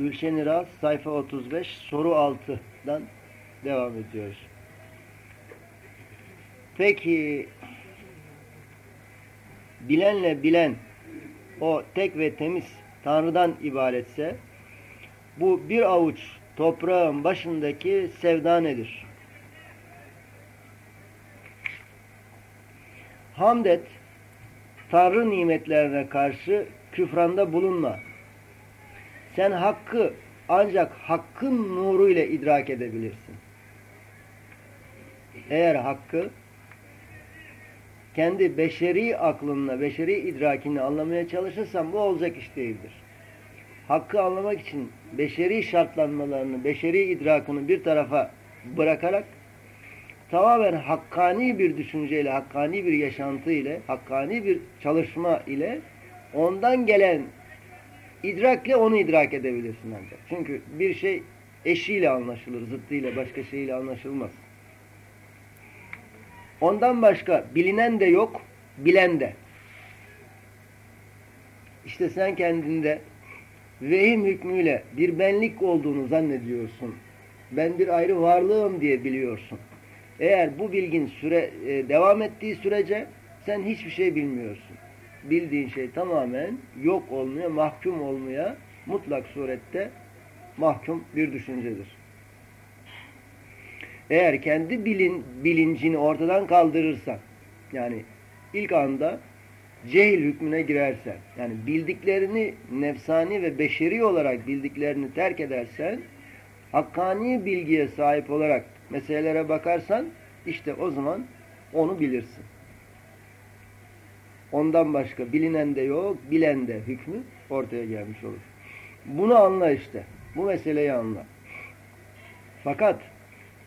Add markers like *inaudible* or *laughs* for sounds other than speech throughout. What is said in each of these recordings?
Gülşen İraz sayfa 35 soru 6'dan devam ediyoruz. Peki bilenle bilen o tek ve temiz Tanrı'dan ibaretse bu bir avuç toprağın başındaki sevda nedir? Hamd Tanrı nimetlerine karşı küfranda bulunma. Sen hakkı ancak hakkın nuru ile idrak edebilirsin. Eğer hakkı kendi beşeri aklınla, beşeri idrakini anlamaya çalışırsan bu olacak iş değildir. Hakkı anlamak için beşeri şartlanmalarını, beşeri idrakını bir tarafa bırakarak tamamen hakkani bir düşünceyle, hakkani bir yaşantı ile, hakkani bir çalışma ile ondan gelen idrakle onu idrak edebilirsin ancak. Çünkü bir şey eşiyle anlaşılır, zıttıyla, başka şeyle anlaşılmaz. Ondan başka bilinen de yok, bilen de. İşte sen kendinde vehim hükmüyle bir benlik olduğunu zannediyorsun. Ben bir ayrı varlığım diye biliyorsun. Eğer bu bilgin süre e, devam ettiği sürece sen hiçbir şey bilmiyorsun. Bildiğin şey tamamen yok olmaya, mahkum olmaya mutlak surette mahkum bir düşüncedir. Eğer kendi bilin, bilincini ortadan kaldırırsan, yani ilk anda cehil hükmüne girersen, yani bildiklerini nefsani ve beşeri olarak bildiklerini terk edersen, hakkani bilgiye sahip olarak meselelere bakarsan, işte o zaman onu bilirsin. Ondan başka bilinen de yok, bilen de hükmü ortaya gelmiş olur. Bunu anla işte. Bu meseleyi anla. Fakat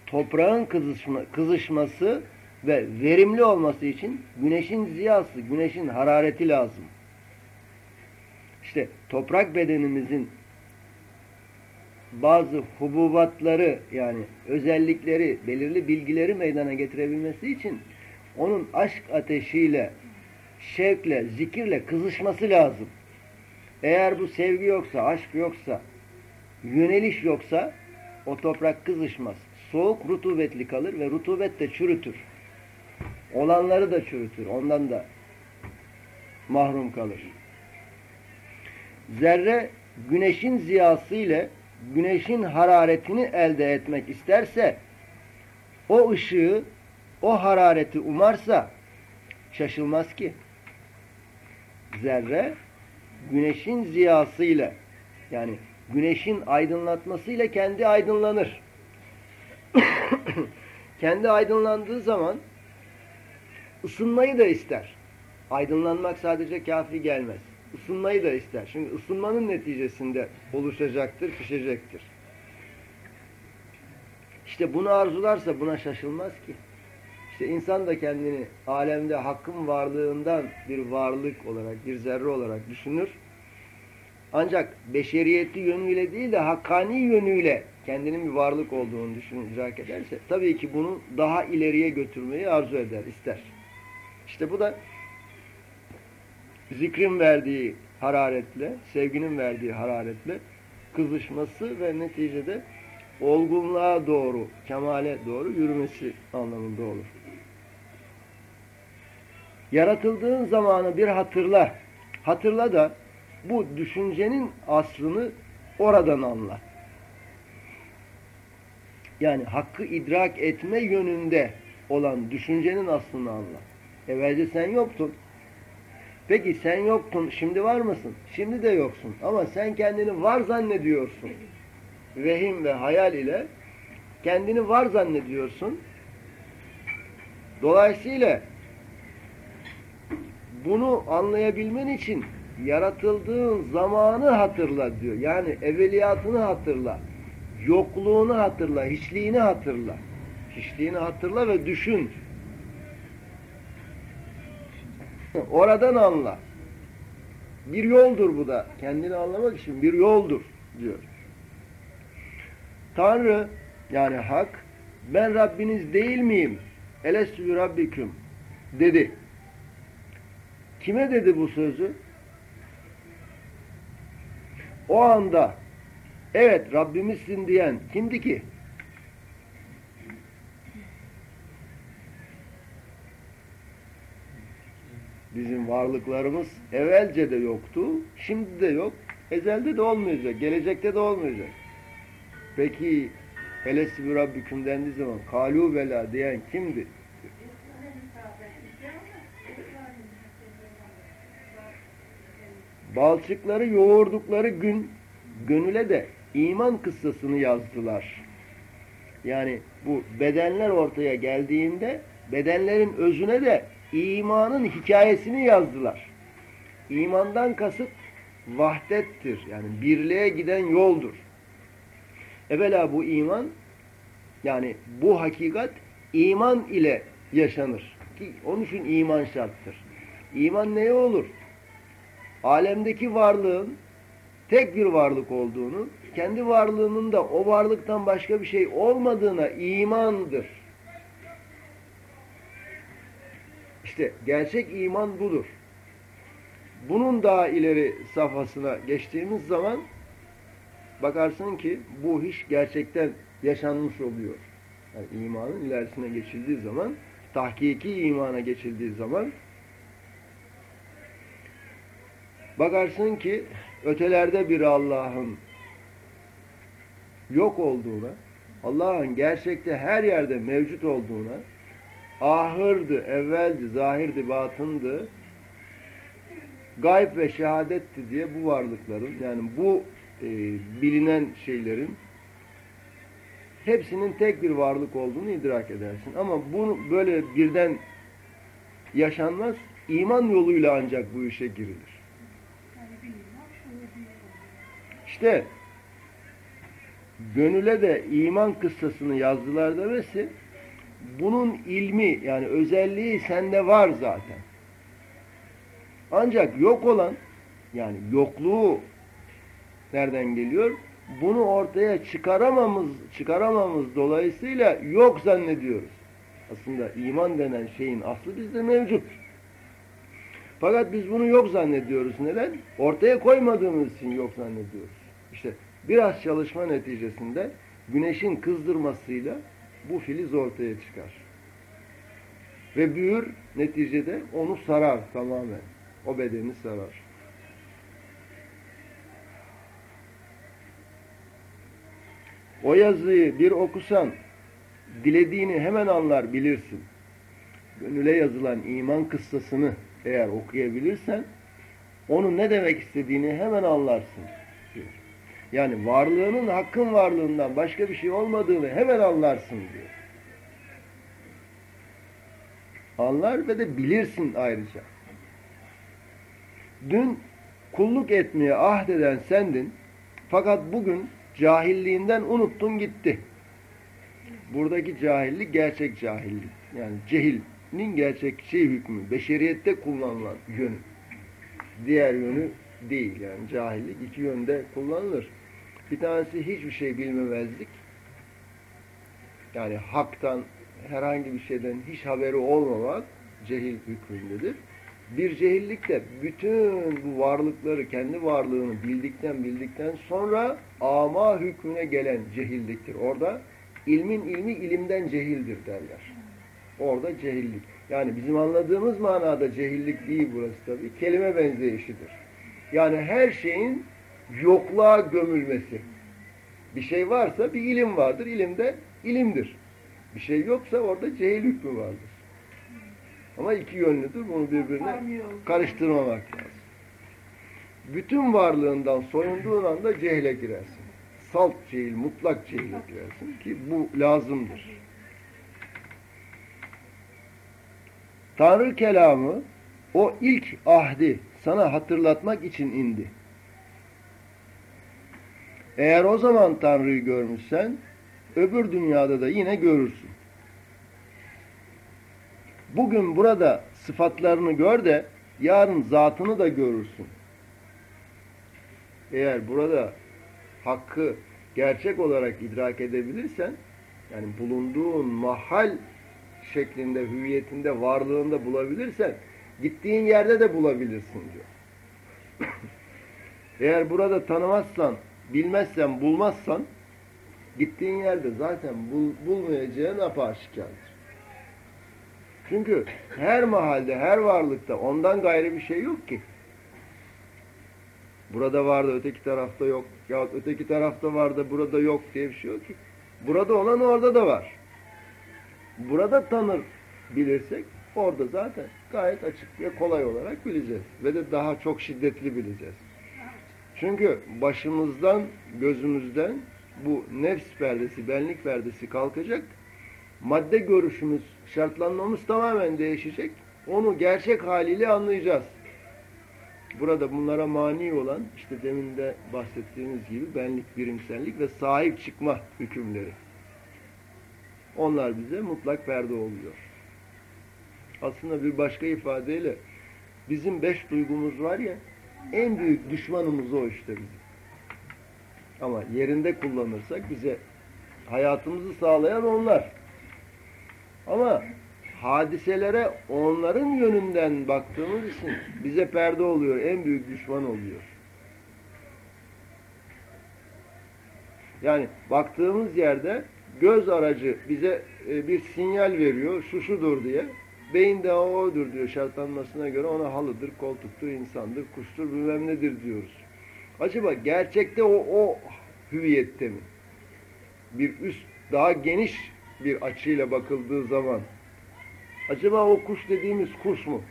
toprağın kızışma, kızışması ve verimli olması için güneşin ziyası, güneşin harareti lazım. İşte toprak bedenimizin bazı hububatları yani özellikleri, belirli bilgileri meydana getirebilmesi için onun aşk ateşiyle, şevkle, zikirle kızışması lazım. Eğer bu sevgi yoksa, aşk yoksa, yöneliş yoksa o toprak kızışmaz. Soğuk rutubetli kalır ve rutubet de çürütür. Olanları da çürütür. Ondan da mahrum kalır. Zerre güneşin ziyası ile güneşin hararetini elde etmek isterse o ışığı, o harareti umarsa şaşılmaz ki. Zerre güneşin ziyasıyla yani güneşin aydınlatmasıyla kendi aydınlanır. *coughs* kendi aydınlandığı zaman ısınmayı da ister. Aydınlanmak sadece kafi gelmez. Isınmayı da ister. Çünkü ısınmanın neticesinde oluşacaktır, pişecektir. İşte bunu arzularsa buna şaşılmaz ki. İşte insan da kendini alemde hakkın varlığından bir varlık olarak, bir zerre olarak düşünür. Ancak beşeriyeti yönüyle değil de hakkani yönüyle kendinin bir varlık olduğunu düşünür, idrak ederse tabii ki bunu daha ileriye götürmeyi arzu eder, ister. İşte bu da zikrin verdiği hararetle, sevginin verdiği hararetle kızışması ve neticede olgunluğa doğru, kemale doğru yürümesi anlamında olur. Yaratıldığın zamanı bir hatırla. Hatırla da bu düşüncenin aslını oradan anla. Yani hakkı idrak etme yönünde olan düşüncenin aslını anla. Evvelce sen yoktun. Peki sen yoktun, şimdi var mısın? Şimdi de yoksun. Ama sen kendini var zannediyorsun. Vehim ve hayal ile kendini var zannediyorsun. Dolayısıyla bunu anlayabilmen için yaratıldığın zamanı hatırla diyor. Yani evveliyatını hatırla. Yokluğunu hatırla, hiçliğini hatırla. Hiçliğini hatırla ve düşün. *laughs* Oradan anla. Bir yoldur bu da. Kendini anlamak için bir yoldur diyor. Tanrı yani hak ben Rabbiniz değil miyim? Elestü Rabbiküm dedi. Kime dedi bu sözü? O anda evet Rabbimizsin diyen kimdi ki? Bizim varlıklarımız evvelce de yoktu, şimdi de yok, ezelde de olmayacak, gelecekte de olmayacak. Peki Elesbi Rabbiküm dendiği zaman kalu bela diyen kimdi? Balçıkları yoğurdukları gün gönüle de iman kıssasını yazdılar. Yani bu bedenler ortaya geldiğinde bedenlerin özüne de imanın hikayesini yazdılar. İmandan kasıt vahdettir. Yani birliğe giden yoldur. Evvela bu iman yani bu hakikat iman ile yaşanır. Ki onun için iman şarttır. İman neye olur? Alemdeki varlığın tek bir varlık olduğunu, kendi varlığının da o varlıktan başka bir şey olmadığına imandır. İşte gerçek iman budur. Bunun daha ileri safhasına geçtiğimiz zaman bakarsın ki bu iş gerçekten yaşanmış oluyor. Yani imanın ilerisine geçildiği zaman, tahkiki imana geçildiği zaman bakarsın ki ötelerde bir Allah'ın yok olduğuna, Allah'ın gerçekte her yerde mevcut olduğuna, ahırdı, evveldi, zahirdi, batındı, gayb ve şehadetti diye bu varlıkların, yani bu e, bilinen şeylerin hepsinin tek bir varlık olduğunu idrak edersin. Ama bunu böyle birden yaşanmaz. İman yoluyla ancak bu işe girilir. İşte gönüle de iman kıssasını yazdılar demesi bunun ilmi yani özelliği sende var zaten. Ancak yok olan yani yokluğu nereden geliyor? Bunu ortaya çıkaramamız, çıkaramamız dolayısıyla yok zannediyoruz. Aslında iman denen şeyin aslı bizde mevcut. Fakat biz bunu yok zannediyoruz. Neden? Ortaya koymadığımız için yok zannediyoruz. Biraz çalışma neticesinde güneşin kızdırmasıyla bu filiz ortaya çıkar. Ve büyür neticede onu sarar tamamen. O bedeni sarar. O yazıyı bir okusan dilediğini hemen anlar bilirsin. Gönüle yazılan iman kıssasını eğer okuyabilirsen onun ne demek istediğini hemen anlarsın. Yani varlığının hakkın varlığından başka bir şey olmadığını hemen anlarsın diyor. Anlar ve de bilirsin ayrıca. Dün kulluk etmeye ahdeden sendin fakat bugün cahilliğinden unuttun gitti. Buradaki cahillik gerçek cahillik. Yani cehilin gerçekçi hükmü. Beşeriyette kullanılan yönü. Diğer yönü değil. Yani cahillik iki yönde kullanılır. Bir tanesi hiçbir şey bilmemezlik. Yani haktan, herhangi bir şeyden hiç haberi olmamak cehil hükmündedir. Bir cehillik de bütün bu varlıkları, kendi varlığını bildikten bildikten sonra ama hükmüne gelen cehilliktir. Orada ilmin ilmi ilimden cehildir derler. Orada cehillik. Yani bizim anladığımız manada cehillik değil burası tabii. Kelime benzeyişidir. Yani her şeyin yokluğa gömülmesi. Bir şey varsa bir ilim vardır. İlim de ilimdir. Bir şey yoksa orada cehil hükmü vardır. Ama iki yönlüdür. Bunu birbirine karıştırmamak lazım. Bütün varlığından soyunduğun anda cehle girersin. Salt cehil, mutlak cehle girersin ki bu lazımdır. Tanrı kelamı o ilk ahdi sana hatırlatmak için indi. Eğer o zaman Tanrı'yı görmüşsen öbür dünyada da yine görürsün. Bugün burada sıfatlarını gör de yarın zatını da görürsün. Eğer burada hakkı gerçek olarak idrak edebilirsen yani bulunduğun mahal şeklinde, hüviyetinde, varlığında bulabilirsen gittiğin yerde de bulabilirsin diyor. *coughs* Eğer burada tanımazsan bilmezsen, bulmazsan gittiğin yerde zaten bul, bulmayacağın apaşikardır. Çünkü her mahalde, her varlıkta ondan gayrı bir şey yok ki. Burada vardı, öteki tarafta yok. Ya öteki tarafta vardı, burada yok diye bir şey yok ki. Burada olan orada da var. Burada tanır bilirsek orada zaten gayet açık ve kolay olarak bileceğiz. Ve de daha çok şiddetli bileceğiz. Çünkü başımızdan, gözümüzden bu nefs perdesi, benlik perdesi kalkacak. Madde görüşümüz, şartlanmamız tamamen değişecek. Onu gerçek haliyle anlayacağız. Burada bunlara mani olan işte demin de bahsettiğimiz gibi benlik, birimsellik ve sahip çıkma hükümleri. Onlar bize mutlak perde oluyor. Aslında bir başka ifadeyle bizim beş duygumuz var ya en büyük düşmanımız o işte bizim. Ama yerinde kullanırsak bize hayatımızı sağlayan onlar. Ama hadiselere onların yönünden baktığımız için bize perde oluyor, en büyük düşman oluyor. Yani baktığımız yerde göz aracı bize e, bir sinyal veriyor, şu şudur diye. Beyin de odur diyor şartlanmasına göre ona halıdır, koltuktur, insandır, kuştur, bilmem nedir diyoruz. Acaba gerçekte o, o hüviyette mi? Bir üst, daha geniş bir açıyla bakıldığı zaman acaba o kuş dediğimiz kuş mu?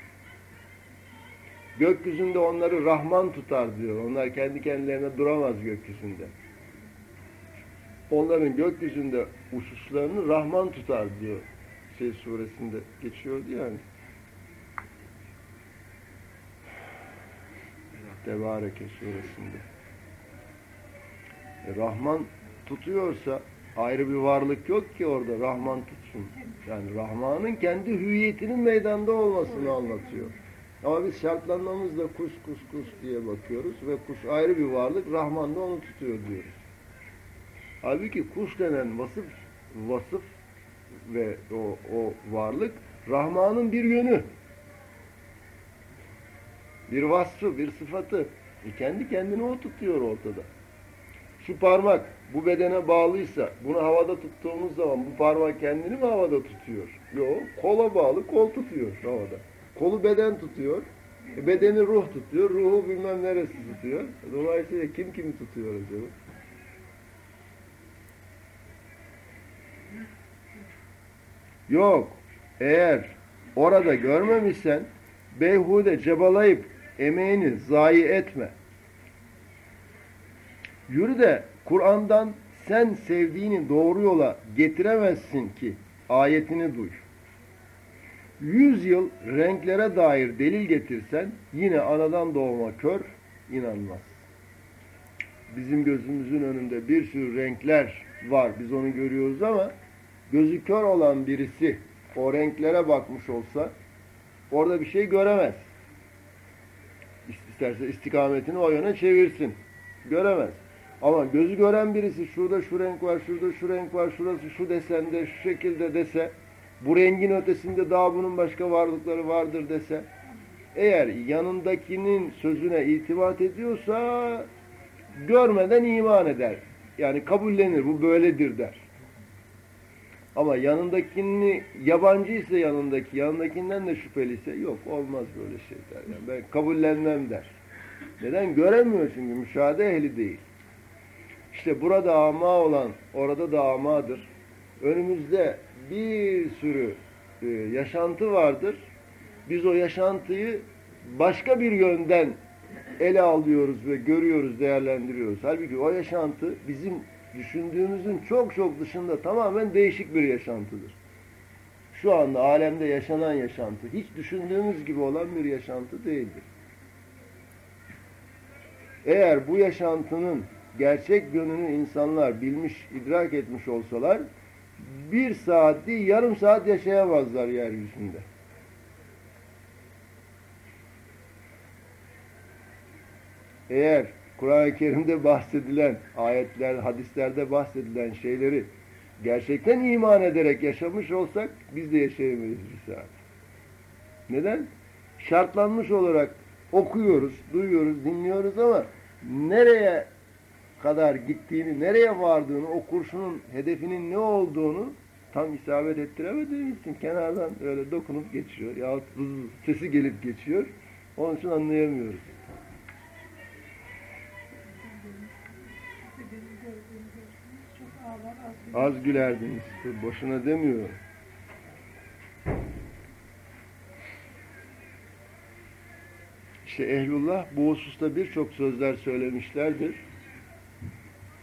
Gökyüzünde onları Rahman tutar diyor. Onlar kendi kendilerine duramaz gökyüzünde. Onların gökyüzünde uçuşlarını Rahman tutar diyor. Şey suresinde geçiyordu yani. Tebareke suresinde. E, Rahman tutuyorsa ayrı bir varlık yok ki orada Rahman tutsun. Yani Rahman'ın kendi hüviyetinin meydanda olmasını anlatıyor. Ama biz şartlanmamızda kuş kuş kuş diye bakıyoruz ve kuş ayrı bir varlık, Rahman da onu tutuyor diyoruz. Halbuki kuş denen vasıf, vasıf ve o, o varlık Rahman'ın bir yönü. Bir vasfı, bir sıfatı. E kendi kendini o tutuyor ortada. Şu parmak bu bedene bağlıysa bunu havada tuttuğumuz zaman bu parmak kendini mi havada tutuyor? Yok. Kola bağlı kol tutuyor havada. Kolu beden tutuyor. E bedeni ruh tutuyor. Ruhu bilmem neresi tutuyor. Dolayısıyla kim kimi tutuyor acaba? Yok. Eğer orada görmemişsen beyhude cebalayıp emeğini zayi etme. Yürü de Kur'an'dan sen sevdiğini doğru yola getiremezsin ki ayetini duy. Yüz yıl renklere dair delil getirsen yine anadan doğma kör inanmaz. Bizim gözümüzün önünde bir sürü renkler var. Biz onu görüyoruz ama gözü kör olan birisi o renklere bakmış olsa orada bir şey göremez. İsterse istikametini o yöne çevirsin. Göremez. Ama gözü gören birisi şurada şu renk var, şurada şu renk var, şurası şu desende, şu şekilde dese, bu rengin ötesinde daha bunun başka varlıkları vardır dese, eğer yanındakinin sözüne itimat ediyorsa görmeden iman eder. Yani kabullenir, bu böyledir der. Ama yanındakini yabancı ise yanındaki, yanındakinden de şüpheliyse yok olmaz böyle şey der. Yani ben kabullenmem der. Neden? Göremiyor çünkü müşahede ehli değil. İşte burada ama olan orada da amadır. Önümüzde bir sürü e, yaşantı vardır. Biz o yaşantıyı başka bir yönden ele alıyoruz ve görüyoruz, değerlendiriyoruz. Halbuki o yaşantı bizim düşündüğümüzün çok çok dışında tamamen değişik bir yaşantıdır. Şu anda alemde yaşanan yaşantı hiç düşündüğümüz gibi olan bir yaşantı değildir. Eğer bu yaşantının gerçek yönünü insanlar bilmiş, idrak etmiş olsalar bir saat değil yarım saat yaşayamazlar yeryüzünde. Eğer Kur'an-ı Kerim'de bahsedilen ayetler, hadislerde bahsedilen şeyleri gerçekten iman ederek yaşamış olsak biz de yaşayamayız saat. Neden? Şartlanmış olarak okuyoruz, duyuyoruz, dinliyoruz ama nereye kadar gittiğini, nereye vardığını, o kurşunun hedefinin ne olduğunu tam isabet ettiremediğimiz için kenardan öyle dokunup geçiyor. Ya sesi gelip geçiyor. Onun için anlayamıyoruz. Az gülerdiniz. Boşuna demiyor. İşte ehlullah bu hususta birçok sözler söylemişlerdir.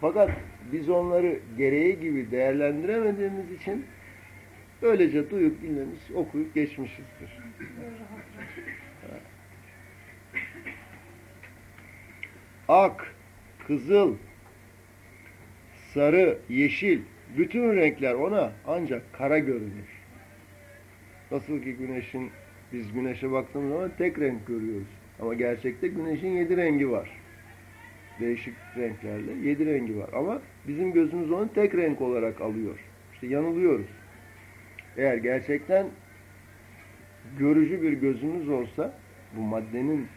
Fakat biz onları gereği gibi değerlendiremediğimiz için böylece duyup dinlemiş, okuyup geçmişizdir. Ak, kızıl, sarı, yeşil, bütün renkler ona ancak kara görünür. Nasıl ki güneşin, biz güneşe baktığımız zaman tek renk görüyoruz. Ama gerçekte güneşin yedi rengi var. Değişik renklerle yedi rengi var. Ama bizim gözümüz onu tek renk olarak alıyor. İşte yanılıyoruz. Eğer gerçekten görücü bir gözümüz olsa bu maddenin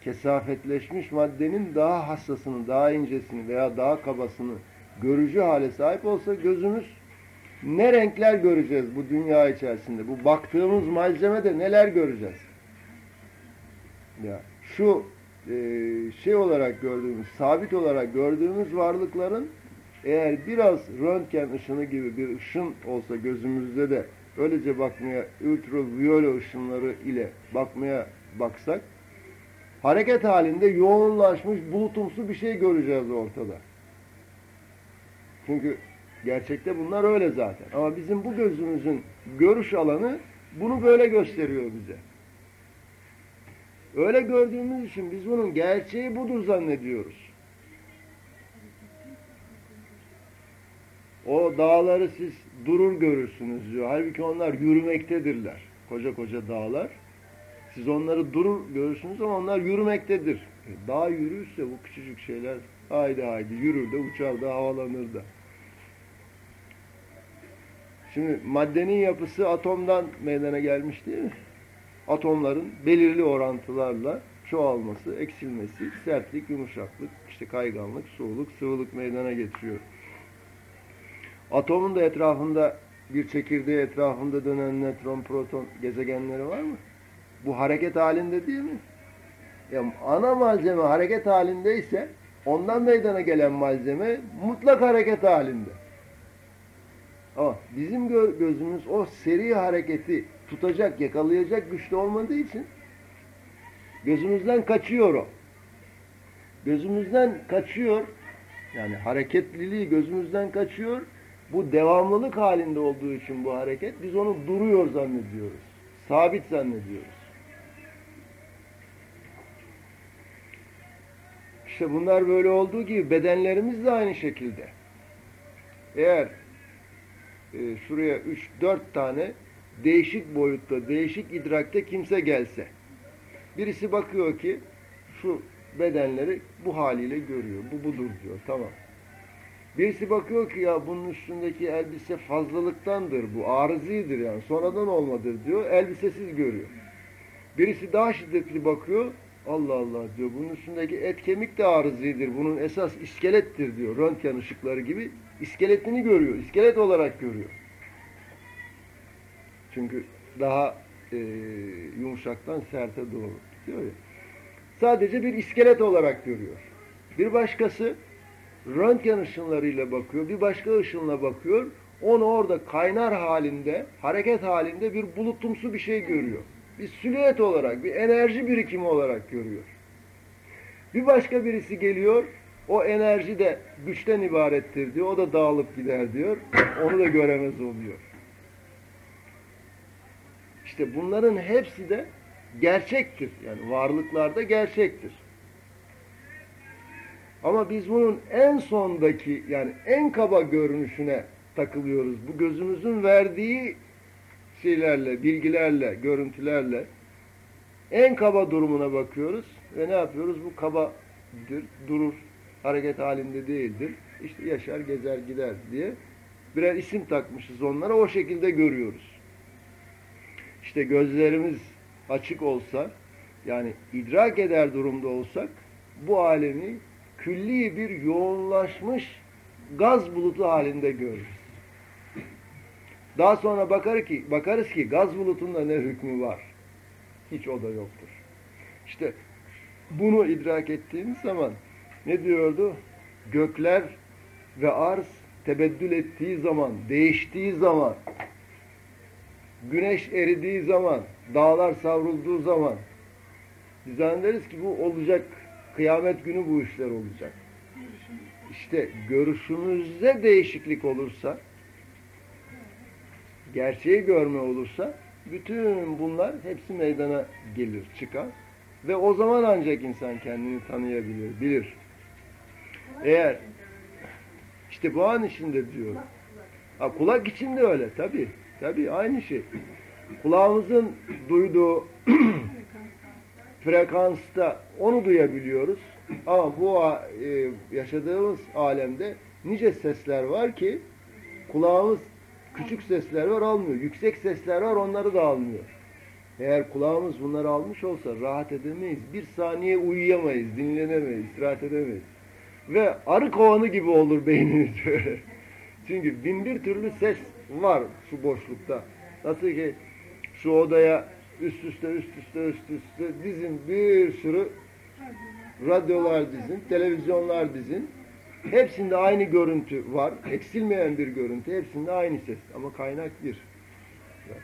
kesafetleşmiş maddenin daha hassasını, daha incesini veya daha kabasını görücü hale sahip olsa gözümüz ne renkler göreceğiz bu dünya içerisinde? Bu baktığımız malzemede neler göreceğiz? Ya şu e, şey olarak gördüğümüz, sabit olarak gördüğümüz varlıkların eğer biraz röntgen ışını gibi bir ışın olsa gözümüzde de öylece bakmaya, ultraviyole ışınları ile bakmaya baksak, hareket halinde yoğunlaşmış bulutumsu bir şey göreceğiz ortada. Çünkü gerçekte bunlar öyle zaten. Ama bizim bu gözümüzün görüş alanı bunu böyle gösteriyor bize. Öyle gördüğümüz için biz bunun gerçeği budur zannediyoruz. O dağları siz durur görürsünüz diyor. Halbuki onlar yürümektedirler. Koca koca dağlar. Siz onları durur görürsünüz ama onlar yürümektedir. E, dağ yürürse bu küçücük şeyler haydi haydi yürür de uçar da havalanır da. Şimdi maddenin yapısı atomdan meydana gelmiş değil mi? Atomların belirli orantılarla çoğalması, eksilmesi, sertlik, yumuşaklık, işte kayganlık, soğuluk, sıvılık meydana getiriyor. Atomun da etrafında bir çekirdeği etrafında dönen nötron, proton gezegenleri var mı? Bu hareket halinde değil mi? Ya ana malzeme hareket halindeyse ondan meydana gelen malzeme mutlak hareket halinde. Ama bizim gö gözümüz o seri hareketi tutacak, yakalayacak güçte olmadığı için gözümüzden kaçıyor o. Gözümüzden kaçıyor, yani hareketliliği gözümüzden kaçıyor. Bu devamlılık halinde olduğu için bu hareket, biz onu duruyor zannediyoruz. Sabit zannediyoruz. İşte bunlar böyle olduğu gibi bedenlerimiz de aynı şekilde. Eğer e, şuraya 3-4 tane değişik boyutta, değişik idrakte kimse gelse, birisi bakıyor ki şu bedenleri bu haliyle görüyor, bu budur diyor, tamam. Birisi bakıyor ki ya bunun üstündeki elbise fazlalıktandır, bu arızidir yani, sonradan olmadır diyor, elbisesiz görüyor. Birisi daha şiddetli bakıyor, Allah Allah diyor, bunun üstündeki et kemik de arızidir, bunun esas iskelettir diyor, röntgen ışıkları gibi iskeletini görüyor, iskelet olarak görüyor. Çünkü daha e, yumuşaktan serte doğru gidiyor ya. Sadece bir iskelet olarak görüyor. Bir başkası röntgen ışınlarıyla bakıyor, bir başka ışınla bakıyor, onu orada kaynar halinde, hareket halinde bir bulutumsu bir şey görüyor. Bir silüet olarak, bir enerji birikimi olarak görüyor. Bir başka birisi geliyor, o enerji de güçten ibarettir diyor, o da dağılıp gider diyor, onu da göremez oluyor. İşte bunların hepsi de gerçektir. Yani varlıklarda gerçektir. Ama biz bunun en sondaki yani en kaba görünüşüne takılıyoruz. Bu gözümüzün verdiği şeylerle, bilgilerle, görüntülerle en kaba durumuna bakıyoruz ve ne yapıyoruz? Bu kabadır, durur, hareket halinde değildir. İşte yaşar, gezer, gider diye birer isim takmışız onlara. O şekilde görüyoruz. İşte gözlerimiz açık olsa, yani idrak eder durumda olsak, bu alemi külli bir yoğunlaşmış gaz bulutu halinde görürüz. Daha sonra bakar ki, bakarız ki gaz bulutunda ne hükmü var? Hiç o da yoktur. İşte bunu idrak ettiğimiz zaman ne diyordu? Gökler ve arz tebeddül ettiği zaman, değiştiği zaman, güneş eridiği zaman, dağlar savrulduğu zaman biz zannederiz ki bu olacak, kıyamet günü bu işler olacak. İşte görüşümüzde değişiklik olursa, gerçeği görme olursa, bütün bunlar hepsi meydana gelir, çıkar. Ve o zaman ancak insan kendini tanıyabilir, bilir. Eğer işte bu an içinde diyor. Ha, kulak için öyle tabi. Tabi aynı şey. Kulağımızın duyduğu *clears throat* frekansta onu duyabiliyoruz. Ama bu e, yaşadığımız alemde nice sesler var ki kulağımız küçük sesler var almıyor. Yüksek sesler var onları da almıyor. Eğer kulağımız bunları almış olsa rahat edemeyiz. Bir saniye uyuyamayız, dinlenemeyiz, istirahat edemeyiz. Ve arı kovanı gibi olur beynimiz böyle. *laughs* Çünkü bin bir türlü ses var şu boşlukta. Nasıl ki şu odaya üst üste üst üste üst üste dizin bir sürü radyolar dizin, televizyonlar dizin. Hepsinde aynı görüntü var. Eksilmeyen bir görüntü. Hepsinde aynı ses. Ama kaynak bir.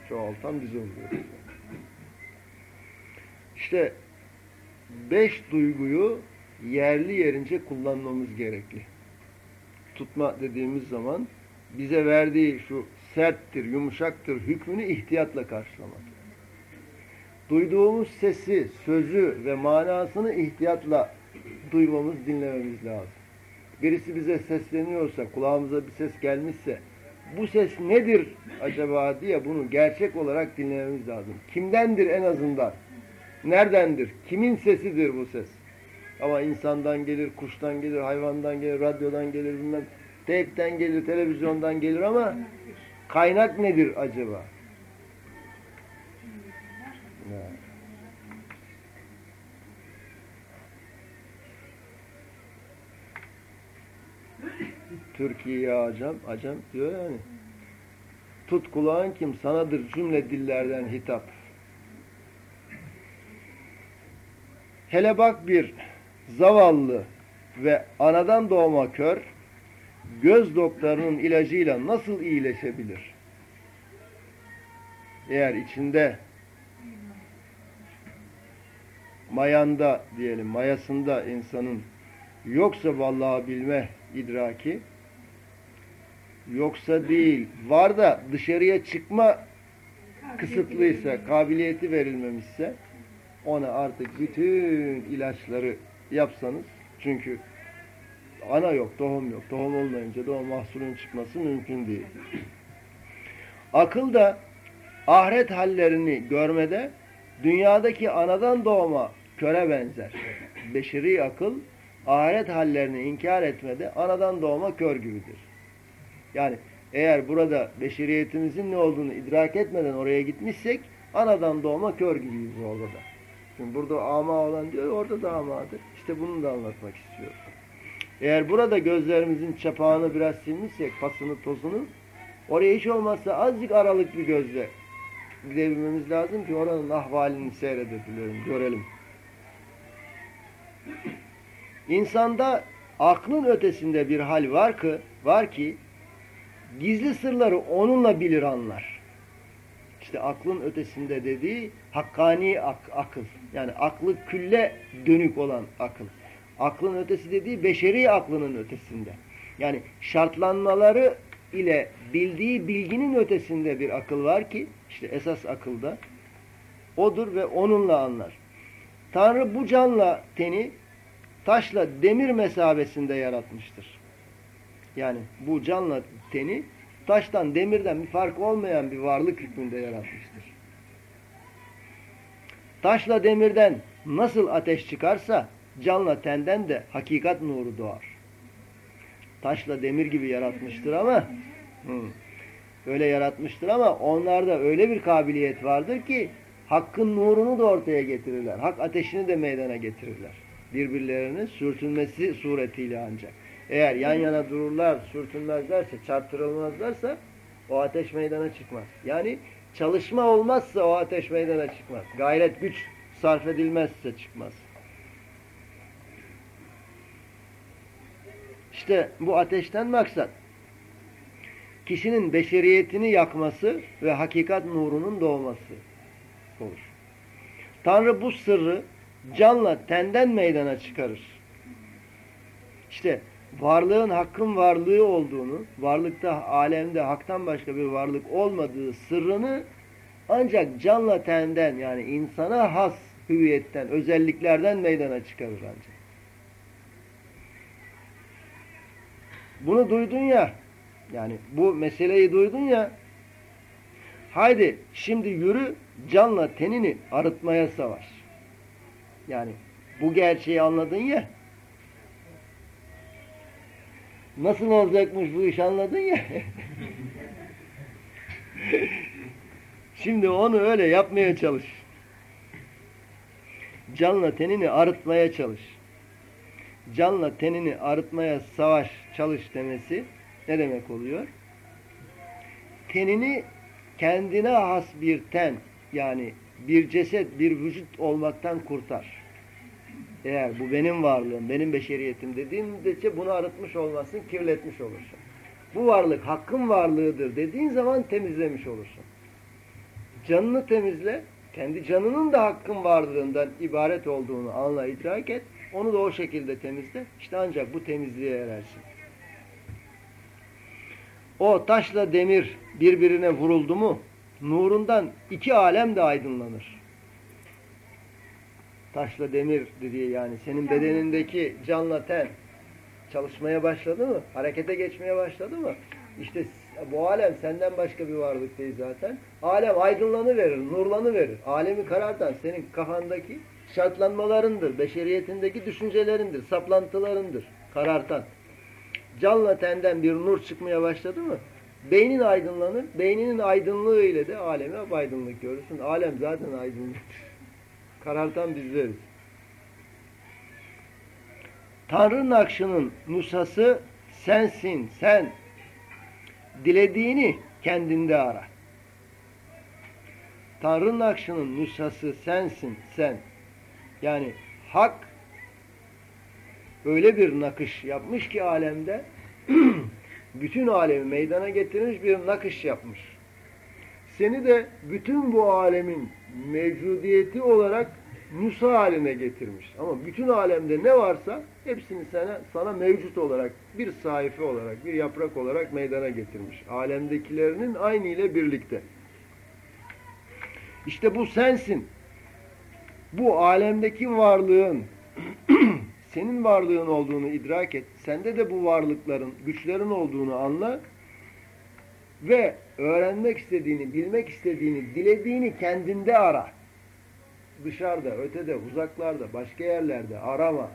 Çoğaltan biz oluyoruz. İşte beş duyguyu yerli yerince kullanmamız gerekli. Tutma dediğimiz zaman bize verdiği şu serttir, yumuşaktır hükmünü ihtiyatla karşılamak. Duyduğumuz sesi, sözü ve manasını ihtiyatla duymamız, dinlememiz lazım. Birisi bize sesleniyorsa, kulağımıza bir ses gelmişse, bu ses nedir acaba diye bunu gerçek olarak dinlememiz lazım. Kimdendir en azından? Neredendir? Kimin sesidir bu ses? Ama insandan gelir, kuştan gelir, hayvandan gelir, radyodan gelir, bilmem, teypten gelir, televizyondan gelir ama kaynak nedir acaba? Türkiye acam, acam diyor yani. Tut kulağın kim sanadır cümle dillerden hitap. Hele bak bir zavallı ve anadan doğma kör göz doktorunun ilacıyla nasıl iyileşebilir? Eğer içinde mayanda diyelim mayasında insanın yoksa vallahi bilme idraki yoksa değil var da dışarıya çıkma kısıtlıysa kabiliyeti verilmemişse ona artık bütün ilaçları yapsanız çünkü ana yok, tohum yok. Tohum olmayınca da o mahsulün çıkması mümkün değil. Akıl da ahiret hallerini görmede dünyadaki anadan doğma köre benzer. Beşeri akıl ahiret hallerini inkar etmede anadan doğma kör gibidir. Yani eğer burada beşeriyetimizin ne olduğunu idrak etmeden oraya gitmişsek anadan doğma kör gibiyiz orada da. Şimdi burada ama olan diyor orada da amadır. İşte bunu da anlatmak istiyorum. Eğer burada gözlerimizin çapağını biraz silmişsek, pasını, tozunu, oraya hiç olmazsa azıcık aralık bir gözle gidebilmemiz lazım ki oranın ahvalini seyredebilelim, görelim. İnsanda aklın ötesinde bir hal var ki, var ki gizli sırları onunla bilir anlar. İşte aklın ötesinde dediği hakkani ak akıl. Yani aklı külle dönük olan akıl. Aklın ötesi dediği beşeri aklının ötesinde. Yani şartlanmaları ile bildiği bilginin ötesinde bir akıl var ki işte esas akılda odur ve onunla anlar. Tanrı bu canla teni taşla demir mesabesinde yaratmıştır. Yani bu canla teni taştan, demirden bir fark olmayan bir varlık hükmünde yaratmıştır. Taşla demirden nasıl ateş çıkarsa canla tenden de hakikat nuru doğar. Taşla demir gibi yaratmıştır ama hı, öyle yaratmıştır ama onlarda öyle bir kabiliyet vardır ki hakkın nurunu da ortaya getirirler. Hak ateşini de meydana getirirler. Birbirlerine sürtünmesi suretiyle ancak. Eğer yan yana dururlar, sürtünmezlerse, çarptırılmazlarsa o ateş meydana çıkmaz. Yani çalışma olmazsa o ateş meydana çıkmaz. Gayret, güç sarf edilmezse çıkmaz. İşte bu ateşten maksat kişinin beşeriyetini yakması ve hakikat nurunun doğması olur. Tanrı bu sırrı canla tenden meydana çıkarır. İşte varlığın hakkın varlığı olduğunu, varlıkta, alemde haktan başka bir varlık olmadığı sırrını ancak canla tenden yani insana has hüviyetten, özelliklerden meydana çıkarır ancak. Bunu duydun ya, yani bu meseleyi duydun ya, haydi şimdi yürü canla tenini arıtmaya savaş. Yani bu gerçeği anladın ya, nasıl olacakmış bu iş anladın ya. Şimdi onu öyle yapmaya çalış. Canla tenini arıtmaya çalış. Canla tenini arıtmaya savaş, çalış demesi ne demek oluyor? Tenini kendine has bir ten, yani bir ceset, bir vücut olmaktan kurtar. Eğer bu benim varlığım, benim beşeriyetim dediğin müddetçe bunu arıtmış olmasın, kirletmiş olursun. Bu varlık hakkın varlığıdır dediğin zaman temizlemiş olursun. Canını temizle, kendi canının da hakkın varlığından ibaret olduğunu anla, idrak et. Onu da o şekilde temizle. İşte ancak bu temizliğe erersin. O taşla demir birbirine vuruldu mu, nurundan iki alem de aydınlanır. Taşla demir dediği yani senin bedenindeki canla ten çalışmaya başladı mı? Harekete geçmeye başladı mı? İşte bu alem senden başka bir varlık değil zaten. Alem aydınlanı verir, nurlanı verir. Alemi karartan senin kafandaki şartlanmalarındır, beşeriyetindeki düşüncelerindir, saplantılarındır karartan. Canla tenden bir nur çıkmaya başladı mı? Beynin aydınlanır, beyninin aydınlığı ile de aleme aydınlık görürsün. Alem zaten aydınlıktır. Karartan bizleriz. Tanrı nakşının nusası sensin, sen. Dilediğini kendinde ara. Tanrı nakşının nusası sensin, sen. Yani hak öyle bir nakış yapmış ki alemde *clears throat* bütün alemi meydana getirmiş bir nakış yapmış. Seni de bütün bu alemin mevcudiyeti olarak nusa haline getirmiş. Ama bütün alemde ne varsa hepsini sana, sana mevcut olarak bir sayfa olarak, bir yaprak olarak meydana getirmiş. Alemdekilerinin aynı ile birlikte. İşte bu sensin. Bu alemdeki varlığın *clears throat* senin varlığın olduğunu idrak et. Sende de bu varlıkların, güçlerin olduğunu anla ve öğrenmek istediğini, bilmek istediğini, dilediğini kendinde ara. Dışarıda, ötede, uzaklarda, başka yerlerde arama.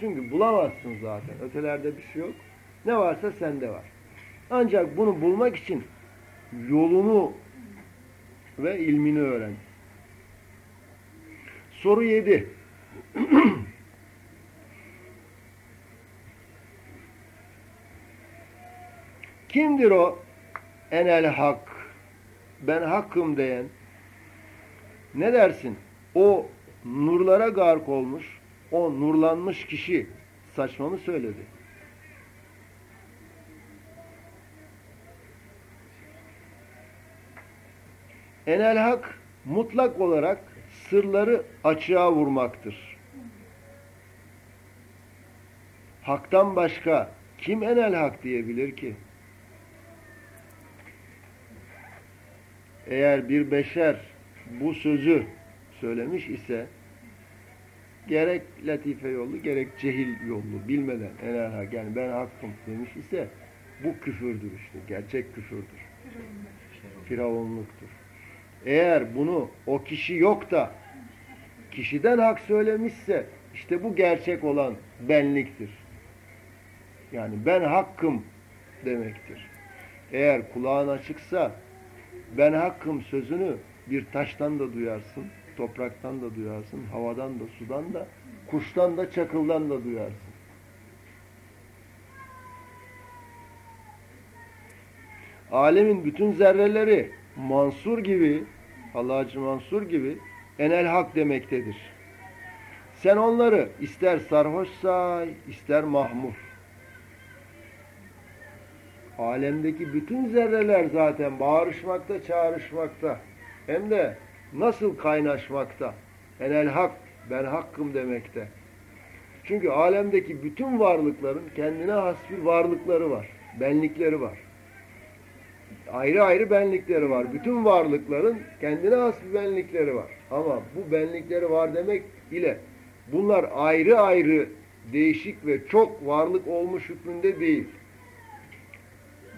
Çünkü bulamazsın zaten. Ötelerde bir şey yok. Ne varsa sende var. Ancak bunu bulmak için yolunu ve ilmini öğren. Soru 7. *clears throat* Kimdir o enel hak, ben hakkım diyen? Ne dersin? O nurlara gark olmuş, o nurlanmış kişi saçma söyledi? Enel hak mutlak olarak sırları açığa vurmaktır. Hak'tan başka kim enel hak diyebilir ki? Eğer bir beşer bu sözü söylemiş ise gerek latife yolu gerek cehil yolu bilmeden enel hak yani ben hakkım demiş ise bu küfürdür işte. Gerçek küfürdür. Firavunluktur. Eğer bunu o kişi yok da kişiden hak söylemişse işte bu gerçek olan benliktir. Yani ben hakkım demektir. Eğer kulağın açıksa ben hakkım sözünü bir taştan da duyarsın, topraktan da duyarsın, havadan da, sudan da, kuştan da çakıldan da duyarsın. Alemin bütün zerreleri Mansur gibi, Allah'cı Mansur gibi enel hak demektedir. Sen onları ister sarhoş say, ister mahmur. Alemdeki bütün zerreler zaten bağırışmakta, çağrışmakta. Hem de nasıl kaynaşmakta. Enel hak, ben hakkım demekte. Çünkü alemdeki bütün varlıkların kendine has bir varlıkları var. Benlikleri var. Ayrı ayrı benlikleri var. Bütün varlıkların kendine has bir benlikleri var. Ama bu benlikleri var demek ile bunlar ayrı ayrı değişik ve çok varlık olmuş hükmünde değil.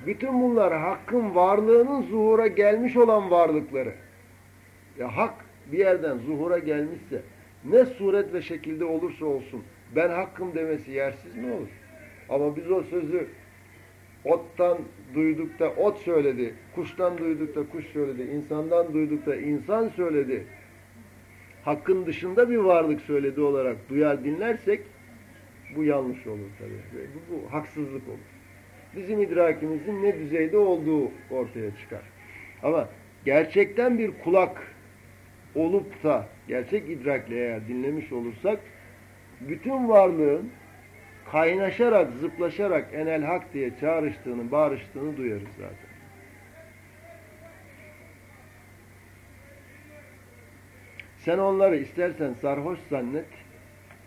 Bütün bunlar hakkın varlığının zuhura gelmiş olan varlıkları. Ya hak bir yerden zuhura gelmişse ne suret ve şekilde olursa olsun ben hakkım demesi yersiz mi olur? Ama biz o sözü ottan duyduk da ot söyledi, kuştan duyduk da kuş söyledi, insandan duyduk da insan söyledi. Hakkın dışında bir varlık söyledi olarak duyar dinlersek bu yanlış olur tabii. Bu, bu haksızlık olur. Bizim idrakimizin ne düzeyde olduğu ortaya çıkar. Ama gerçekten bir kulak olup da gerçek idrakle eğer dinlemiş olursak bütün varlığın kaynaşarak, zıplaşarak enel hak diye çağrıştığını, bağırıştığını duyarız zaten. Sen onları istersen sarhoş zannet,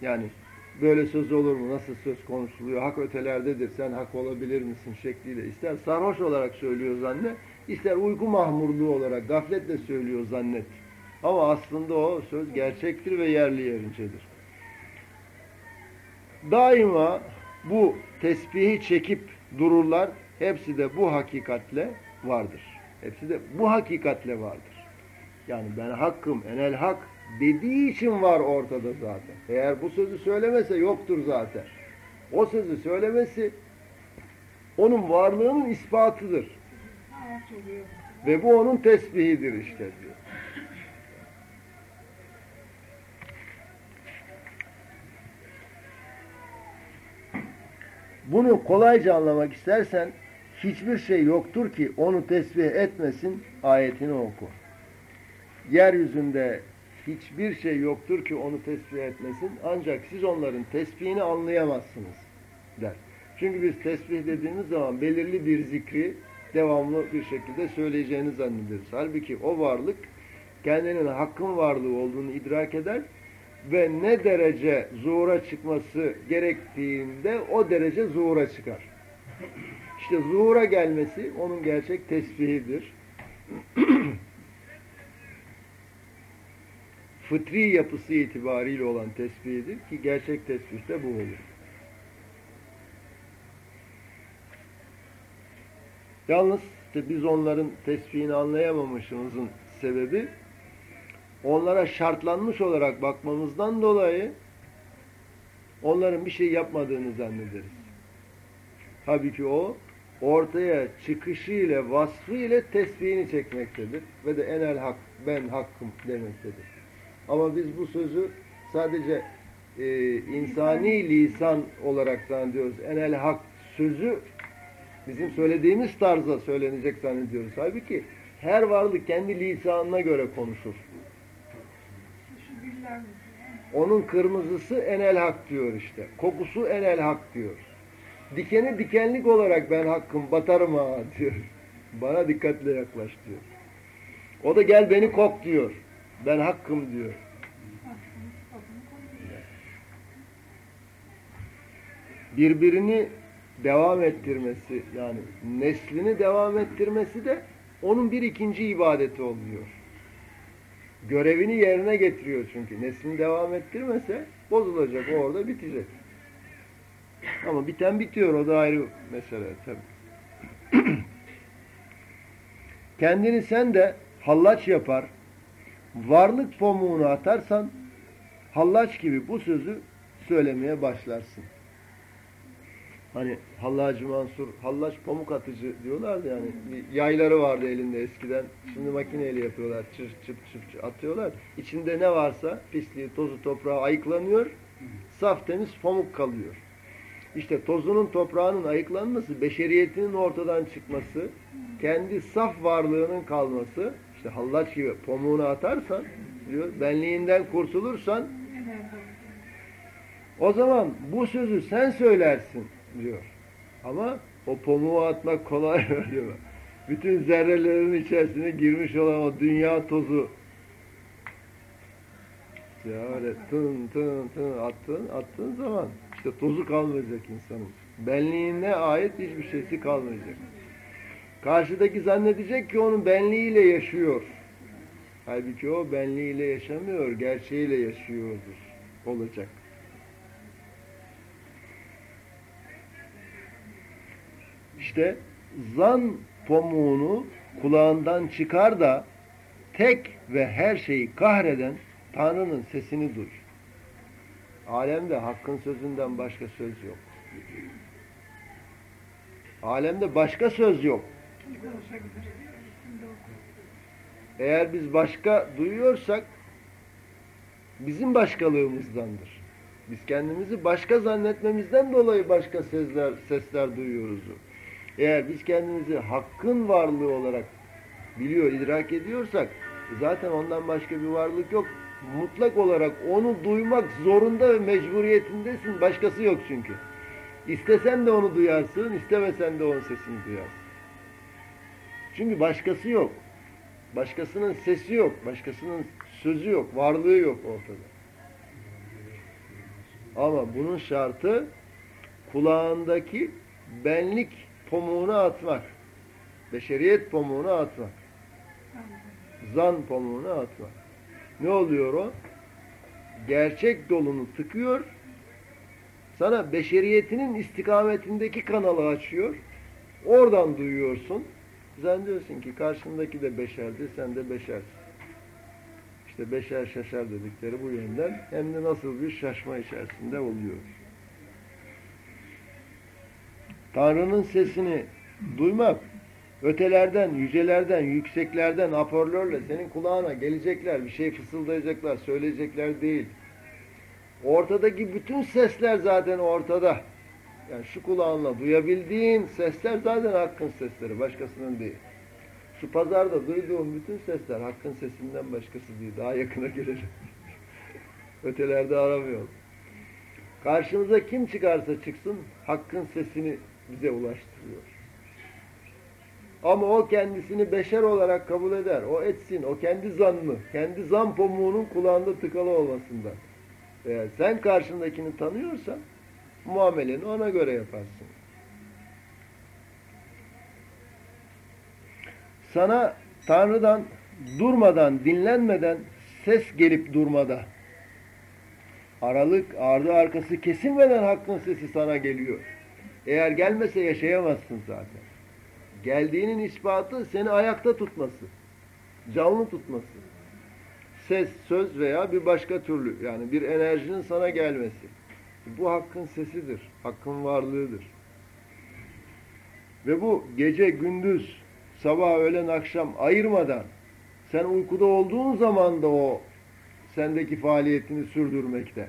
yani böyle söz olur mu, nasıl söz konuşuluyor, hak ötelerdedir, sen hak olabilir misin şekliyle ister sarhoş olarak söylüyor zannet, ister uyku mahmurluğu olarak gafletle söylüyor zannet. Ama aslında o söz gerçektir ve yerli yerincedir. Daima bu tesbihi çekip dururlar. Hepsi de bu hakikatle vardır. Hepsi de bu hakikatle vardır. Yani ben hakkım, enel hak dediği için var ortada zaten. Eğer bu sözü söylemese yoktur zaten. O sözü söylemesi onun varlığının ispatıdır. Ve bu onun tesbihidir işte diyor. Bunu kolayca anlamak istersen hiçbir şey yoktur ki onu tesbih etmesin ayetini oku. Yeryüzünde hiçbir şey yoktur ki onu tesbih etmesin ancak siz onların tesbihini anlayamazsınız der. Çünkü biz tesbih dediğimiz zaman belirli bir zikri devamlı bir şekilde söyleyeceğini zannederiz. Halbuki o varlık kendinin hakkın varlığı olduğunu idrak eder ve ne derece zuhura çıkması gerektiğinde o derece zuhura çıkar. İşte zuhura gelmesi onun gerçek tesbihidir. *clears throat* Fıtri yapısı itibariyle olan tesbihidir ki gerçek tesbih de bu olur. Yalnız işte biz onların tesbihini anlayamamışımızın sebebi onlara şartlanmış olarak bakmamızdan dolayı onların bir şey yapmadığını zannederiz. Halbuki o ortaya çıkışı ile vasfı ile tesbihini çekmektedir. Ve de enel hak, ben hakkım demektedir. Ama biz bu sözü sadece e, insani lisan olarak zannediyoruz. Enel hak sözü bizim söylediğimiz tarzda söylenecek zannediyoruz. Halbuki her varlık kendi lisanına göre konuşur. Onun kırmızısı enel hak diyor işte. Kokusu enel hak diyor. Dikeni dikenlik olarak ben hakkım batarım ha diyor. Bana dikkatle yaklaş diyor. O da gel beni kok diyor. Ben hakkım diyor. Birbirini devam ettirmesi yani neslini devam ettirmesi de onun bir ikinci ibadeti oluyor. Görevini yerine getiriyor çünkü. Neslini devam ettirmese bozulacak. O orada bitecek. Ama biten bitiyor. O da ayrı mesele tabii. *clears throat* Kendini sen de hallaç yapar, varlık pomuğunu atarsan hallaç gibi bu sözü söylemeye başlarsın. Hani Hallacı Mansur, hallaç pamuk atıcı diyorlardı yani. Bir yayları vardı elinde eskiden. Şimdi makineyle yapıyorlar. Çır çıp çıp çıp atıyorlar. İçinde ne varsa pisliği, tozu, toprağı ayıklanıyor Saf temiz pamuk kalıyor. İşte tozunun toprağının ayıklanması, beşeriyetinin ortadan çıkması, kendi saf varlığının kalması, işte hallaç gibi pamuğunu atarsan, diyor, benliğinden kurtulursan, o zaman bu sözü sen söylersin diyor. Ama o pamuğu atmak kolay *laughs* diyor. Bütün zerrelerin içerisine girmiş olan o dünya tozu ya öyle tın tın tın attın, attığın zaman işte tozu kalmayacak insanın. Benliğine ait hiçbir şeysi kalmayacak. Karşıdaki zannedecek ki onun benliğiyle yaşıyor. Halbuki o benliğiyle yaşamıyor, gerçeğiyle yaşıyordur. Olacak. İşte zan pamuğunu kulağından çıkar da tek ve her şeyi kahreden Tanrı'nın sesini duy. Alemde hakkın sözünden başka söz yok. Alemde başka söz yok. Eğer biz başka duyuyorsak bizim başkalığımızdandır. Biz kendimizi başka zannetmemizden dolayı başka sesler, sesler duyuyoruz. Eğer biz kendimizi hakkın varlığı olarak biliyor, idrak ediyorsak zaten ondan başka bir varlık yok. Mutlak olarak onu duymak zorunda ve mecburiyetindesin. Başkası yok çünkü. İstesen de onu duyarsın, istemesen de onun sesini duyarsın. Çünkü başkası yok. Başkasının sesi yok, başkasının sözü yok, varlığı yok ortada. Ama bunun şartı kulağındaki benlik pamuğunu atmak. Beşeriyet pamuğunu atmak. Zan pamuğunu atmak. Ne oluyor o? Gerçek dolunu tıkıyor. Sana beşeriyetinin istikametindeki kanalı açıyor. Oradan duyuyorsun. Sen diyorsun ki karşındaki de beşerdi, sen de beşersin. İşte beşer şaşar dedikleri bu yönden hem de nasıl bir şaşma içerisinde oluyor. Tanrı'nın sesini duymak, ötelerden, yücelerden, yükseklerden aporlarla senin kulağına gelecekler, bir şey fısıldayacaklar, söyleyecekler değil. Ortadaki bütün sesler zaten ortada. Yani şu kulağınla duyabildiğin sesler zaten hakkın sesleri, başkasının değil. Şu pazarda duyduğum bütün sesler hakkın sesinden başkası değil. Daha yakına gelir. *laughs* Ötelerde aramıyorum. Karşımıza kim çıkarsa çıksın hakkın sesini bize ulaştırıyor. Ama o kendisini beşer olarak kabul eder. O etsin. O kendi zannı, kendi zan pamuğunun kulağında tıkalı olmasından. Eğer sen karşındakini tanıyorsan muameleni ona göre yaparsın. Sana Tanrı'dan durmadan, dinlenmeden, ses gelip durmada, aralık, ardı arkası kesilmeden hakkın sesi sana geliyor. Eğer gelmese yaşayamazsın zaten. Geldiğinin ispatı seni ayakta tutması, canlı tutması. Ses, söz veya bir başka türlü yani bir enerjinin sana gelmesi. Bu hakkın sesidir, hakkın varlığıdır. Ve bu gece gündüz, sabah, öğlen, akşam ayırmadan sen uykuda olduğun zaman da o sendeki faaliyetini sürdürmekte.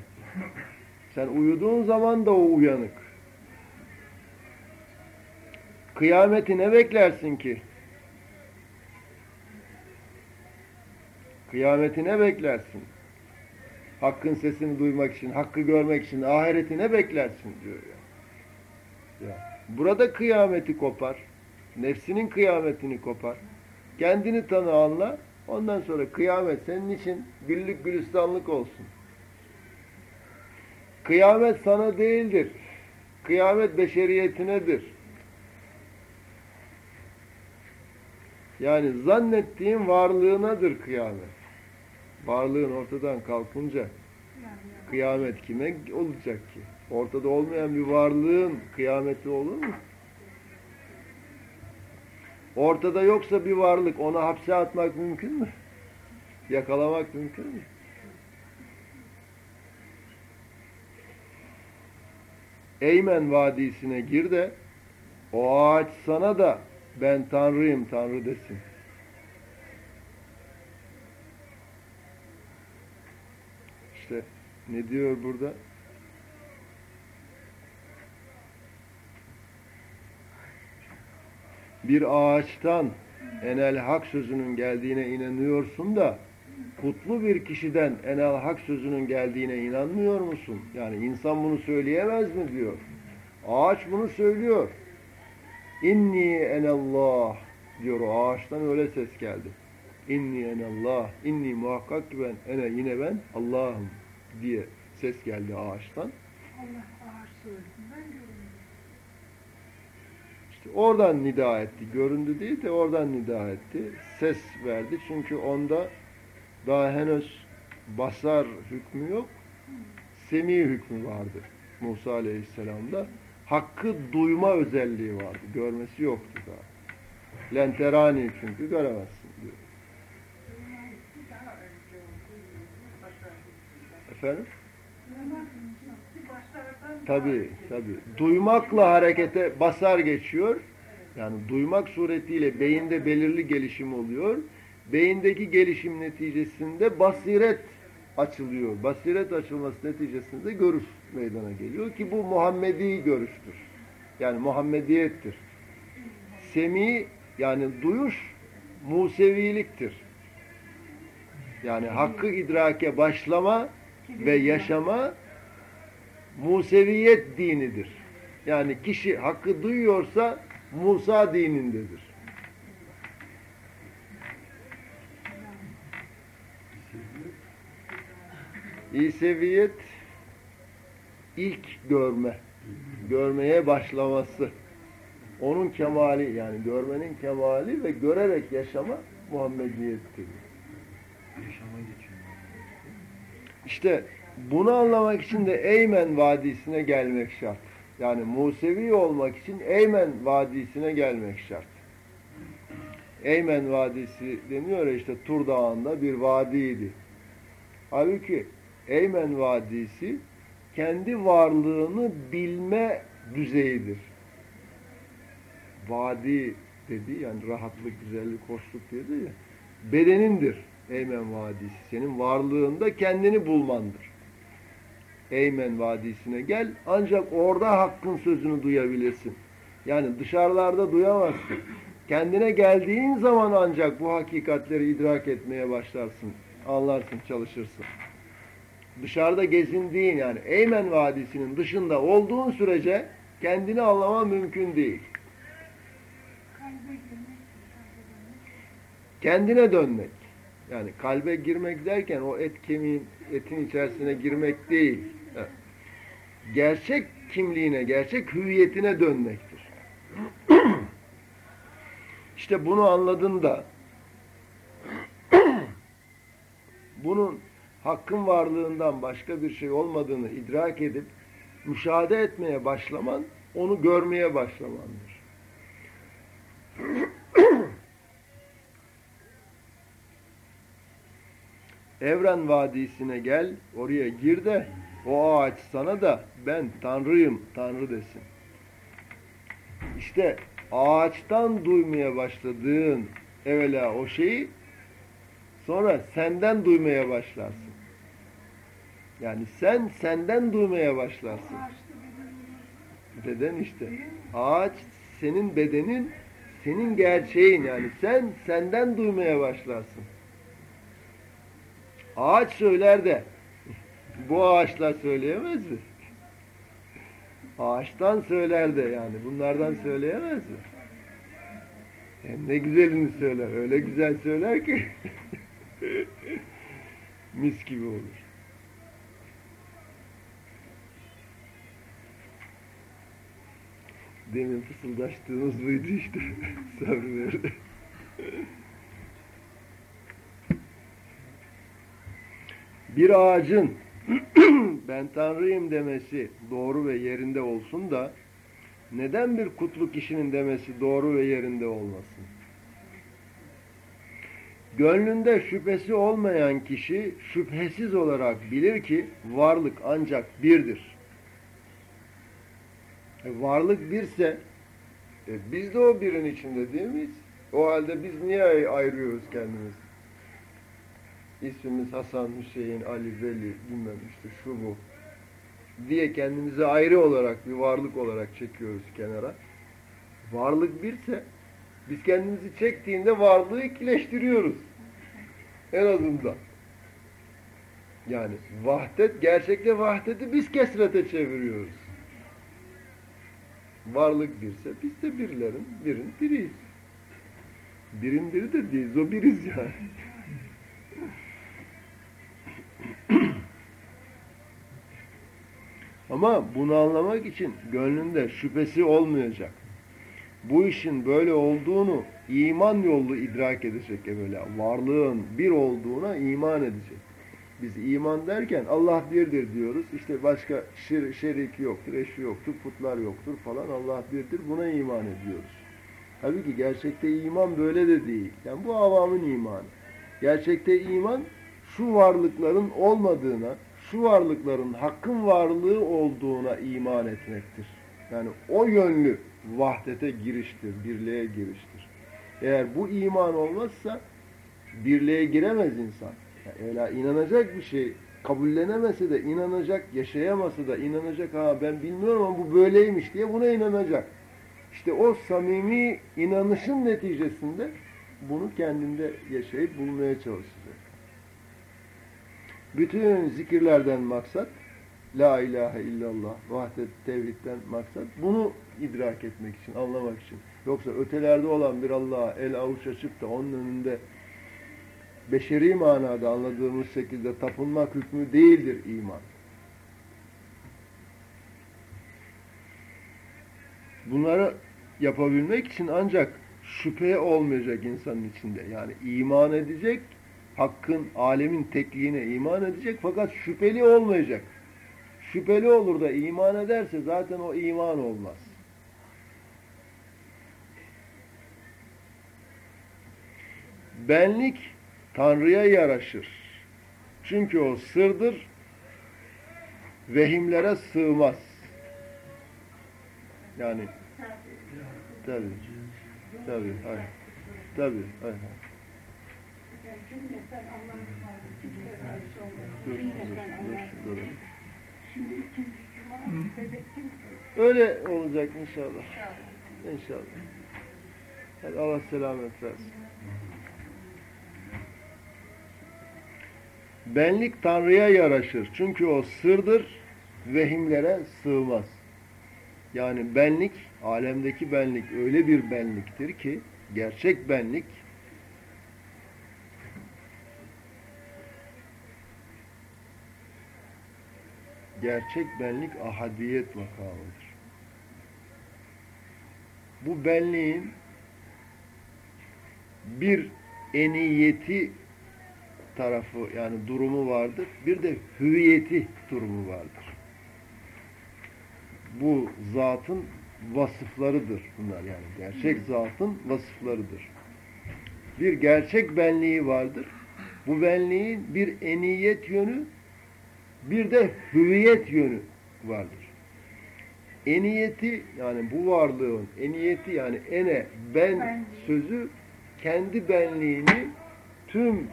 Sen uyuduğun zaman da o uyanık. Kıyameti ne beklersin ki? Kıyameti ne beklersin? Hakkın sesini duymak için, hakkı görmek için, ahireti ne beklersin diyor ya. ya. Burada kıyameti kopar. Nefsinin kıyametini kopar. Kendini tanı anla. Ondan sonra kıyamet senin için güllük gülistanlık olsun. Kıyamet sana değildir. Kıyamet beşeriyetinedir. Yani zannettiğin varlığınadır kıyamet. Varlığın ortadan kalkınca kıyamet kime olacak ki? Ortada olmayan bir varlığın kıyameti olur mu? Ortada yoksa bir varlık onu hapse atmak mümkün mü? Yakalamak mümkün mü? Eymen Vadisi'ne gir de o ağaç sana da ben Tanrıyım Tanrı desin. Ne diyor burada? Bir ağaçtan enel hak sözünün geldiğine inanıyorsun da kutlu bir kişiden enel hak sözünün geldiğine inanmıyor musun? Yani insan bunu söyleyemez mi diyor. Ağaç bunu söylüyor. İnni enallah diyor o ağaçtan öyle ses geldi. İnni enallah, inni muhakkak ki ben, ene yine ben Allah'ım diye ses geldi ağaçtan. Allah ağaç söylediğinden görünüyor. İşte oradan nida etti. Göründü değil de oradan nida etti. Ses verdi. Çünkü onda daha henüz basar hükmü yok. Semi hükmü vardı. Musa Aleyhisselam'da. Hakkı duyma özelliği vardı. Görmesi yoktu daha. Lenterani çünkü göremezsin diyor. Daha önce olduğu başardı. Efendim? Tabi tabi. Duymakla harekete basar geçiyor. Yani duymak suretiyle beyinde belirli gelişim oluyor. Beyindeki gelişim neticesinde basiret açılıyor. Basiret açılması neticesinde görüş meydana geliyor ki bu Muhammedi görüştür. Yani Muhammediyettir. Semi yani duyuş Museviliktir. Yani hakkı idrake başlama ve yaşama Museviyet dinidir. Yani kişi hakkı duyuyorsa Musa dinindedir. İseviyet ilk görme, görmeye başlaması. Onun kemali yani görmenin kemali ve görerek yaşama Muhammediyettir. Yaşama. İşte bunu anlamak için de Eymen Vadisi'ne gelmek şart. Yani Musevi olmak için Eymen Vadisi'ne gelmek şart. Eymen Vadisi deniyor işte Tur Dağı'nda bir vadiydi. Halbuki Eymen Vadisi kendi varlığını bilme düzeyidir. Vadi dedi yani rahatlık, güzellik, hoşluk dedi ya. Bedenindir Eymen Vadisi. Senin varlığında kendini bulmandır. Eymen Vadisi'ne gel ancak orada hakkın sözünü duyabilirsin. Yani dışarılarda duyamazsın. Kendine geldiğin zaman ancak bu hakikatleri idrak etmeye başlarsın. Anlarsın, çalışırsın. Dışarıda gezindiğin yani Eymen Vadisi'nin dışında olduğun sürece kendini anlama mümkün değil. Kendine dönmek. Yani kalbe girmek derken o et kemiğin etin içerisine girmek değil. Gerçek kimliğine, gerçek hüviyetine dönmektir. *clears throat* işte bunu anladığında *clears throat* bunun hakkın varlığından başka bir şey olmadığını idrak edip müşahede etmeye başlaman, onu görmeye başlamandır. *clears throat* Evren Vadisi'ne gel, oraya gir de o ağaç sana da ben Tanrıyım, Tanrı desin. İşte ağaçtan duymaya başladığın evvela o şeyi sonra senden duymaya başlarsın. Yani sen senden duymaya başlarsın. Beden işte. Ağaç senin bedenin, senin gerçeğin yani sen senden duymaya başlarsın. Ağaç söyler de bu ağaçlar söyleyemez mi? Ağaçtan söyler de yani bunlardan söyleyemez mi? Hem ne güzelini söyler. Öyle güzel söyler ki *laughs* mis gibi olur. Demin fısıldaştığımız buydu işte. *laughs* Sabrı Bir ağacın *clears throat* ben Tanrıyım demesi doğru ve yerinde olsun da neden bir kutlu kişinin demesi doğru ve yerinde olmasın? Gönlünde şüphesi olmayan kişi şüphesiz olarak bilir ki varlık ancak birdir. E, varlık birse e, biz de o birin içinde değil miyiz? O halde biz niye ay- ayırıyoruz kendimizi? İsmimiz Hasan, Hüseyin, Ali, Veli, bilmem işte şu bu diye kendimizi ayrı olarak bir varlık olarak çekiyoruz kenara. Varlık birse Biz kendimizi çektiğinde varlığı ikileştiriyoruz. En azından. Yani vahdet, gerçekte vahdeti biz kesrete çeviriyoruz. Varlık birse biz de birlerin, birin biriyiz. Birin biri de değiliz, o biriz yani. Ama bunu anlamak için gönlünde şüphesi olmayacak. Bu işin böyle olduğunu iman yolu idrak edecek evvela. Varlığın bir olduğuna iman edecek. Biz iman derken Allah birdir diyoruz. İşte başka şir, şerik yoktur, eşi yoktur, putlar yoktur falan. Allah birdir. Buna iman ediyoruz. Tabii ki gerçekte iman böyle de değil. Yani bu avamın imanı. Gerçekte iman şu varlıkların olmadığına, şu varlıkların hakkın varlığı olduğuna iman etmektir. Yani o yönlü vahdete giriştir, birliğe giriştir. Eğer bu iman olmazsa birliğe giremez insan. Yani öyle inanacak bir şey kabullenemese de inanacak, yaşayamasa da inanacak. Ha ben bilmiyorum ama bu böyleymiş diye buna inanacak. İşte o samimi inanışın neticesinde bunu kendinde yaşayıp bulmaya çalışacak. Bütün zikirlerden maksat La ilahe illallah, vahdet tevhidden maksat bunu idrak etmek için, anlamak için. Yoksa ötelerde olan bir Allah'a el avuç açıp da onun önünde beşeri manada anladığımız şekilde tapınmak hükmü değildir iman. Bunları yapabilmek için ancak şüphe olmayacak insanın içinde. Yani iman edecek, hakkın, alemin tekliğine iman edecek fakat şüpheli olmayacak. Şüpheli olur da iman ederse zaten o iman olmaz. Benlik Tanrı'ya yaraşır. Çünkü o sırdır, vehimlere sığmaz. Yani tabi, tabi, hayır, tabi, hayır. Öyle olacak inşallah. İnşallah. Hadi Allah selamet versin. Benlik Tanrı'ya yaraşır. Çünkü o sırdır, vehimlere sığmaz. Yani benlik, alemdeki benlik öyle bir benliktir ki, gerçek benlik, gerçek benlik ahadiyet makamıdır. Bu benliğin bir eniyeti tarafı yani durumu vardır. Bir de hüviyeti durumu vardır. Bu zatın vasıflarıdır bunlar yani. Gerçek zatın vasıflarıdır. Bir gerçek benliği vardır. Bu benliğin bir eniyet yönü, bir de hüviyet yönü vardır. Eniyeti yani bu varlığın eniyeti yani ene ben sözü kendi benliğini tüm